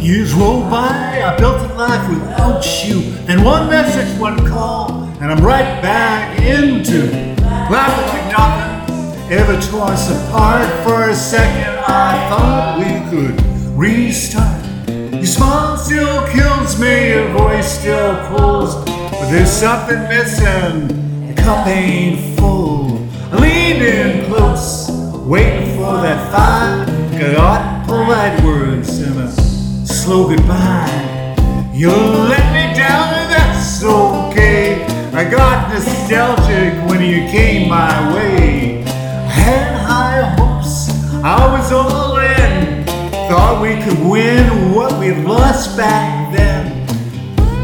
Years rolled by, I built a life without you. Then one message, one call, and I'm right back into laughing like nothing. Ever tore us apart for a second, I thought we could restart. Your smile still kills me, your voice still pulls, but there's something missing. The cup ain't full. I lean in close, waiting for that five. Got polite words and a slow goodbye. You let me down, and that's okay. I got nostalgic when you came my way. Had high hopes, I was all in. Thought we could win what we lost back then.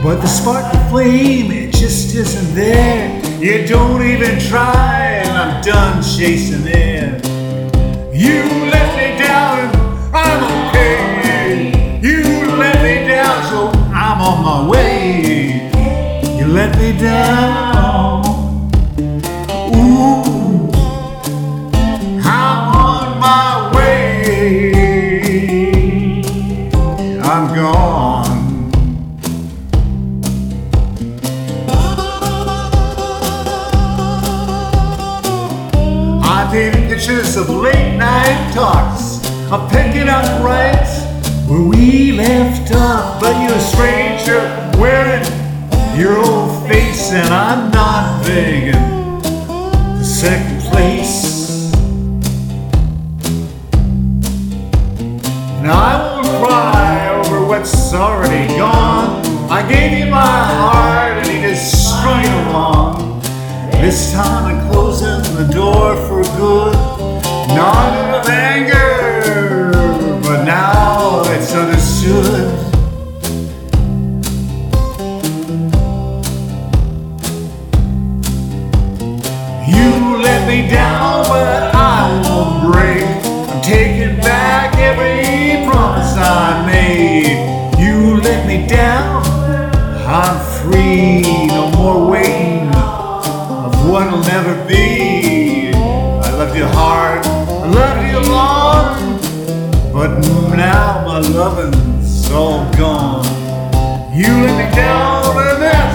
But the spark of flame, it just isn't there. You don't even try, and I'm done chasing it. I painted pictures of late night talks, of picking up right where we left off. But you're a stranger wearing your old face, and I'm not begging the second place. Now I won't cry over what's already gone. I gave you my heart, and you just strung it along. This time I'm closing the door for good. Not of anger, but now it's understood. You let me down, but I won't break. I'm taking back every promise I made. You let me down, I'm free. No more waiting of what'll never be. Love you hard, I love you long, but now my loving's all gone. You let me down, and that's